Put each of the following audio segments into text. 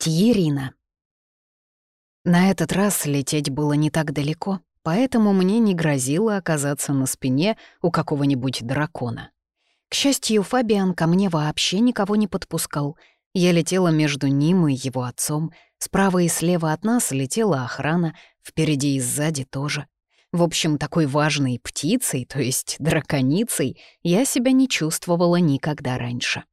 Тьерина. На этот раз лететь было не так далеко, поэтому мне не грозило оказаться на спине у какого-нибудь дракона. К счастью, Фабиан ко мне вообще никого не подпускал. Я летела между ним и его отцом. Справа и слева от нас летела охрана, впереди и сзади тоже. В общем, такой важной птицей, то есть драконицей, я себя не чувствовала никогда раньше.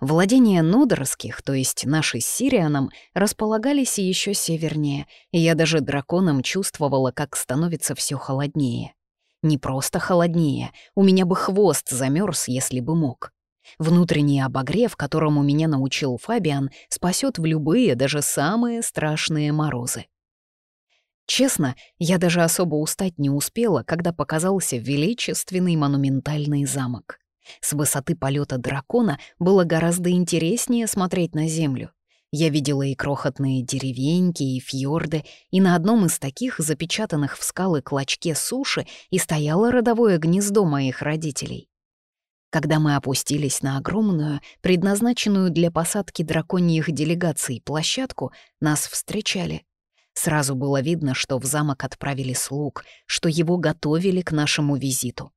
Владения Нудорских, то есть наши с Сирианом, располагались еще севернее, и я даже драконом чувствовала, как становится все холоднее. Не просто холоднее, у меня бы хвост замерз, если бы мог. Внутренний обогрев, которому меня научил Фабиан, спасет в любые, даже самые страшные морозы. Честно, я даже особо устать не успела, когда показался величественный монументальный замок. С высоты полета дракона было гораздо интереснее смотреть на землю. Я видела и крохотные деревеньки, и фьорды, и на одном из таких, запечатанных в скалы клочке суши, и стояло родовое гнездо моих родителей. Когда мы опустились на огромную, предназначенную для посадки драконьих делегаций площадку, нас встречали. Сразу было видно, что в замок отправили слуг, что его готовили к нашему визиту.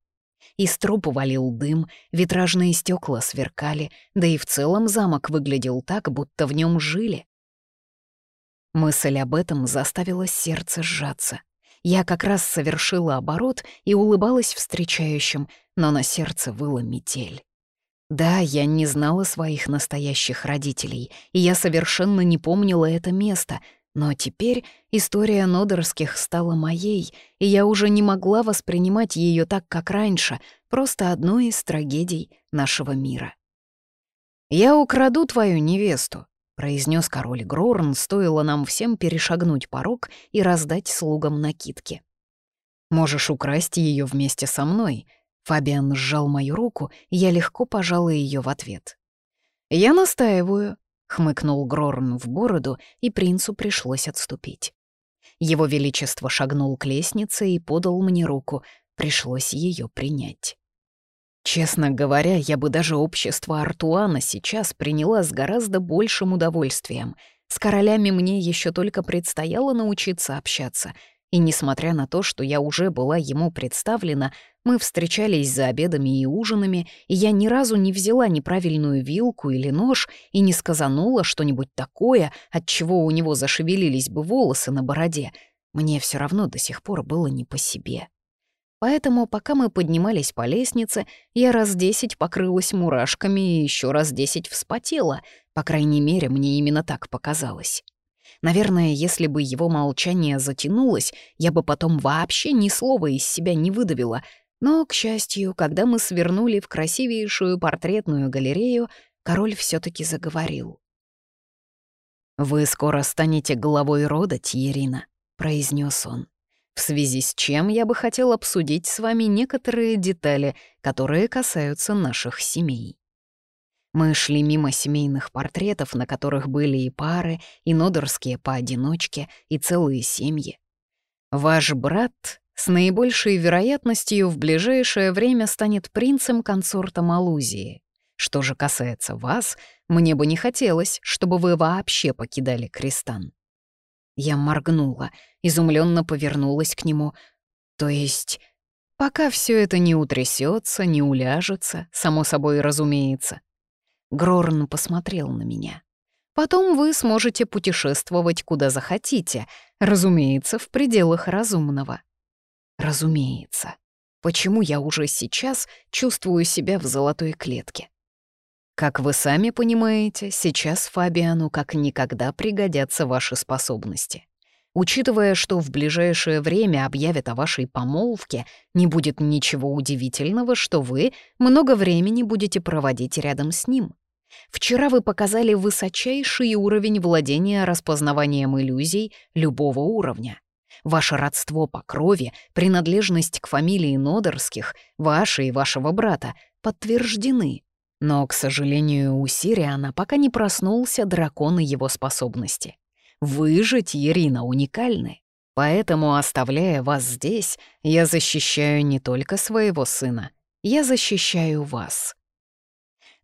Из трупа валил дым, витражные стекла сверкали, да и в целом замок выглядел так, будто в нем жили. Мысль об этом заставила сердце сжаться. Я как раз совершила оборот и улыбалась встречающим, но на сердце выла метель. Да, я не знала своих настоящих родителей, и я совершенно не помнила это место — но теперь история Нодерских стала моей, и я уже не могла воспринимать ее так, как раньше, просто одной из трагедий нашего мира. «Я украду твою невесту», — произнес король Грорн, стоило нам всем перешагнуть порог и раздать слугам накидки. «Можешь украсть ее вместе со мной», — Фабиан сжал мою руку, и я легко пожала ее в ответ. «Я настаиваю», хмыкнул Грорн в бороду, и принцу пришлось отступить. Его Величество шагнул к лестнице и подал мне руку, пришлось ее принять. Честно говоря, я бы даже общество Артуана сейчас приняла с гораздо большим удовольствием. С королями мне еще только предстояло научиться общаться — и несмотря на то, что я уже была ему представлена, мы встречались за обедами и ужинами, и я ни разу не взяла неправильную вилку или нож и не сказанула что-нибудь такое, от чего у него зашевелились бы волосы на бороде. Мне все равно до сих пор было не по себе. Поэтому, пока мы поднимались по лестнице, я раз десять покрылась мурашками и еще раз десять вспотела. По крайней мере, мне именно так показалось. Наверное, если бы его молчание затянулось, я бы потом вообще ни слова из себя не выдавила. Но, к счастью, когда мы свернули в красивейшую портретную галерею, король все таки заговорил. «Вы скоро станете главой рода, Тьерина», — произнес он в связи с чем я бы хотел обсудить с вами некоторые детали, которые касаются наших семей. Мы шли мимо семейных портретов, на которых были и пары, и нодорские поодиночке, и целые семьи. Ваш брат с наибольшей вероятностью в ближайшее время станет принцем-консортом Алузии. Что же касается вас, мне бы не хотелось, чтобы вы вообще покидали Кристан. Я моргнула, изумленно повернулась к нему. То есть, пока все это не утрясется, не уляжется, само собой разумеется, Грорн посмотрел на меня. Потом вы сможете путешествовать куда захотите, разумеется, в пределах разумного. Разумеется. Почему я уже сейчас чувствую себя в золотой клетке? Как вы сами понимаете, сейчас Фабиану как никогда пригодятся ваши способности. Учитывая, что в ближайшее время объявят о вашей помолвке, не будет ничего удивительного, что вы много времени будете проводить рядом с ним. Вчера вы показали высочайший уровень владения распознаванием иллюзий любого уровня. Ваше родство по крови, принадлежность к фамилии Нодерских, ваше и вашего брата подтверждены. Но, к сожалению, у Сириана пока не проснулся дракон и его способности. Вы же, Тьерина, уникальны. Поэтому, оставляя вас здесь, я защищаю не только своего сына, я защищаю вас.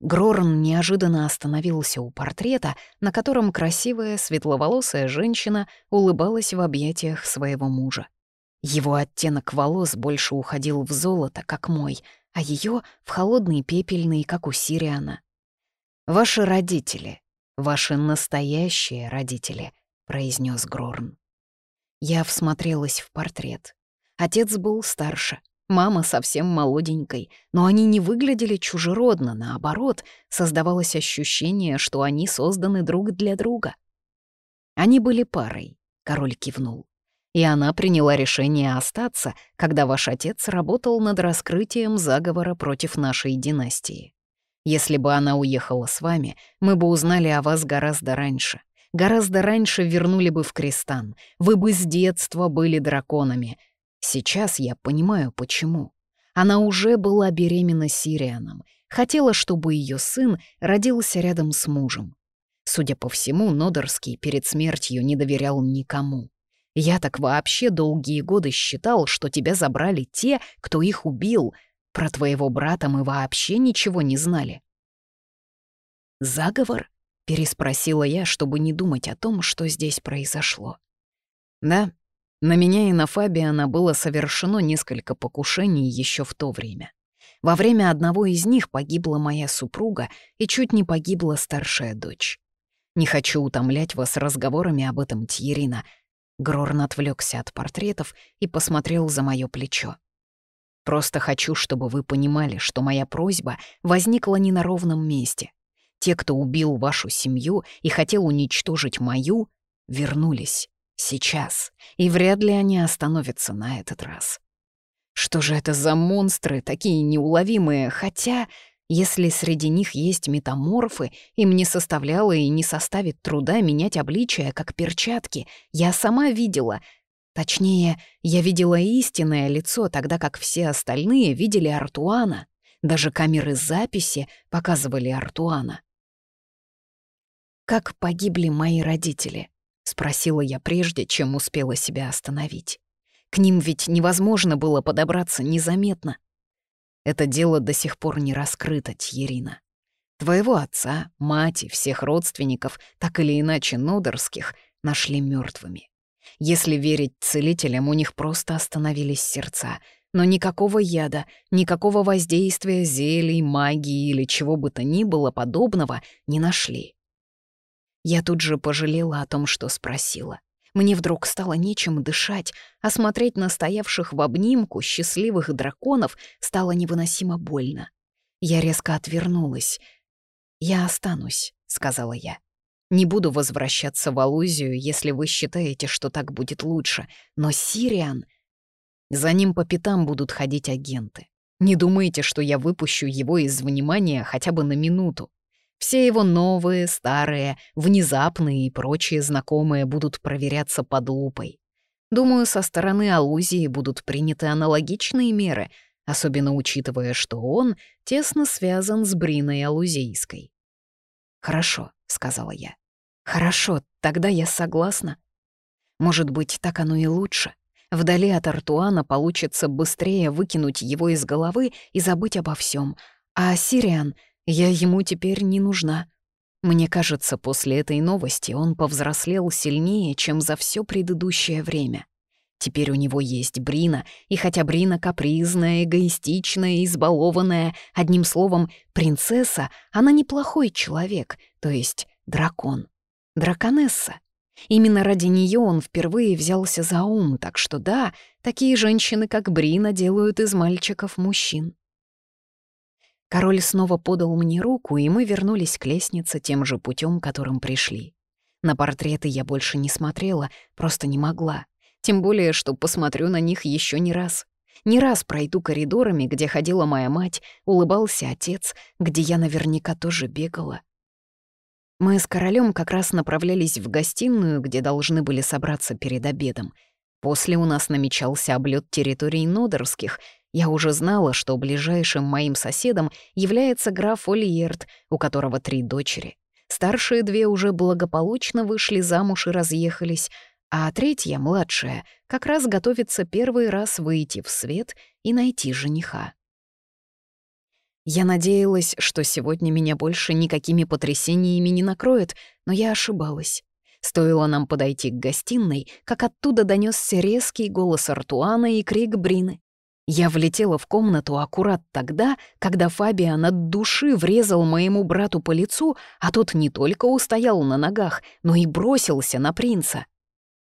Грорн неожиданно остановился у портрета, на котором красивая светловолосая женщина улыбалась в объятиях своего мужа. Его оттенок волос больше уходил в золото, как мой, а ее в холодный пепельный, как у Сириана. «Ваши родители, ваши настоящие родители», — произнес Грорн. Я всмотрелась в портрет. Отец был старше, мама совсем молоденькой, но они не выглядели чужеродно, наоборот, создавалось ощущение, что они созданы друг для друга. Они были парой, король кивнул. И она приняла решение остаться, когда ваш отец работал над раскрытием заговора против нашей династии. Если бы она уехала с вами, мы бы узнали о вас гораздо раньше. Гораздо раньше вернули бы в Крестан. Вы бы с детства были драконами. Сейчас я понимаю, почему. Она уже была беременна Сирианом. Хотела, чтобы ее сын родился рядом с мужем. Судя по всему, Нодорский перед смертью не доверял никому. Я так вообще долгие годы считал, что тебя забрали те, кто их убил. Про твоего брата мы вообще ничего не знали. «Заговор?» — переспросила я, чтобы не думать о том, что здесь произошло. «Да, на меня и на Фабиана было совершено несколько покушений еще в то время. Во время одного из них погибла моя супруга и чуть не погибла старшая дочь. Не хочу утомлять вас разговорами об этом, Тьерина, Грорн отвлекся от портретов и посмотрел за мое плечо. «Просто хочу, чтобы вы понимали, что моя просьба возникла не на ровном месте. Те, кто убил вашу семью и хотел уничтожить мою, вернулись. Сейчас. И вряд ли они остановятся на этот раз. Что же это за монстры, такие неуловимые, хотя если среди них есть метаморфы, им не составляло и не составит труда менять обличия, как перчатки. Я сама видела. Точнее, я видела истинное лицо, тогда как все остальные видели Артуана. Даже камеры записи показывали Артуана. «Как погибли мои родители?» — спросила я прежде, чем успела себя остановить. К ним ведь невозможно было подобраться незаметно. Это дело до сих пор не раскрыто, Тьерина. Твоего отца, мать и всех родственников, так или иначе нодорских, нашли мертвыми. Если верить целителям, у них просто остановились сердца, но никакого яда, никакого воздействия зелий, магии или чего бы то ни было подобного не нашли. Я тут же пожалела о том, что спросила. Мне вдруг стало нечем дышать, а смотреть на стоявших в обнимку счастливых драконов стало невыносимо больно. Я резко отвернулась. «Я останусь», — сказала я. «Не буду возвращаться в Алузию, если вы считаете, что так будет лучше, но Сириан...» За ним по пятам будут ходить агенты. Не думайте, что я выпущу его из внимания хотя бы на минуту. Все его новые, старые, внезапные и прочие знакомые будут проверяться под лупой. Думаю, со стороны Алузии будут приняты аналогичные меры, особенно учитывая, что он тесно связан с Бриной Алузийской. «Хорошо», — сказала я. «Хорошо, тогда я согласна. Может быть, так оно и лучше. Вдали от Артуана получится быстрее выкинуть его из головы и забыть обо всем, а Сириан — я ему теперь не нужна. Мне кажется, после этой новости он повзрослел сильнее, чем за все предыдущее время. Теперь у него есть Брина, и хотя Брина капризная, эгоистичная, избалованная, одним словом, принцесса, она неплохой человек, то есть дракон. Драконесса. Именно ради нее он впервые взялся за ум, так что да, такие женщины, как Брина, делают из мальчиков мужчин. Король снова подал мне руку, и мы вернулись к лестнице тем же путем, которым пришли. На портреты я больше не смотрела, просто не могла. Тем более, что посмотрю на них еще не раз. Не раз пройду коридорами, где ходила моя мать, улыбался отец, где я наверняка тоже бегала. Мы с королем как раз направлялись в гостиную, где должны были собраться перед обедом. После у нас намечался облет территорий Нодорских, я уже знала, что ближайшим моим соседом является граф Ольерт, у которого три дочери. Старшие две уже благополучно вышли замуж и разъехались, а третья, младшая, как раз готовится первый раз выйти в свет и найти жениха. Я надеялась, что сегодня меня больше никакими потрясениями не накроет, но я ошибалась. Стоило нам подойти к гостиной, как оттуда донесся резкий голос Артуана и крик Брины. Я влетела в комнату аккурат тогда, когда Фабиан от души врезал моему брату по лицу, а тот не только устоял на ногах, но и бросился на принца.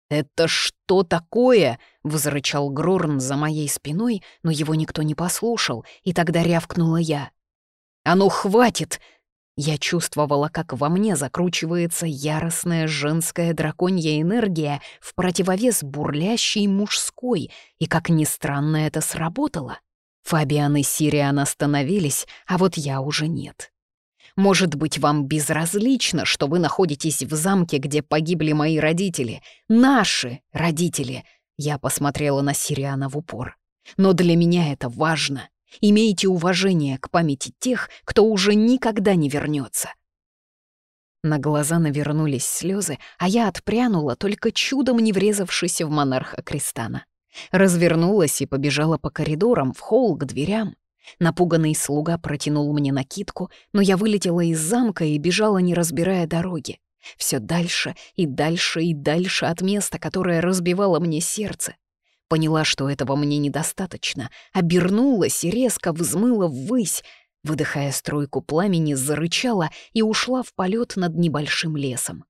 «Это что такое?» — взрычал Грорн за моей спиной, но его никто не послушал, и тогда рявкнула я. «А ну, хватит!» Я чувствовала, как во мне закручивается яростная женская драконья энергия в противовес бурлящей мужской, и, как ни странно, это сработало. Фабиан и Сириан остановились, а вот я уже нет. Может быть, вам безразлично, что вы находитесь в замке, где погибли мои родители, наши родители. Я посмотрела на Сириана в упор. Но для меня это важно. Имейте уважение к памяти тех, кто уже никогда не вернется. На глаза навернулись слезы, а я отпрянула, только чудом не врезавшись в монарха Кристана. Развернулась и побежала по коридорам в холл к дверям. Напуганный слуга протянул мне накидку, но я вылетела из замка и бежала, не разбирая дороги. Все дальше и дальше и дальше от места, которое разбивало мне сердце. Поняла, что этого мне недостаточно, обернулась и резко взмыла ввысь, выдыхая струйку пламени, зарычала и ушла в полет над небольшим лесом.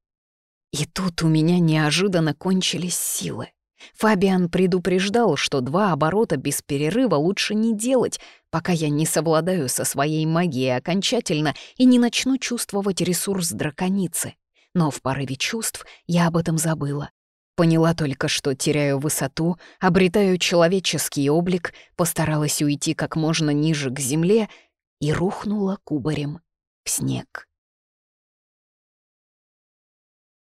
И тут у меня неожиданно кончились силы. Фабиан предупреждал, что два оборота без перерыва лучше не делать, пока я не совладаю со своей магией окончательно и не начну чувствовать ресурс драконицы. Но в порыве чувств я об этом забыла. Поняла только, что теряю высоту, обретаю человеческий облик, постаралась уйти как можно ниже к земле и рухнула кубарем в снег.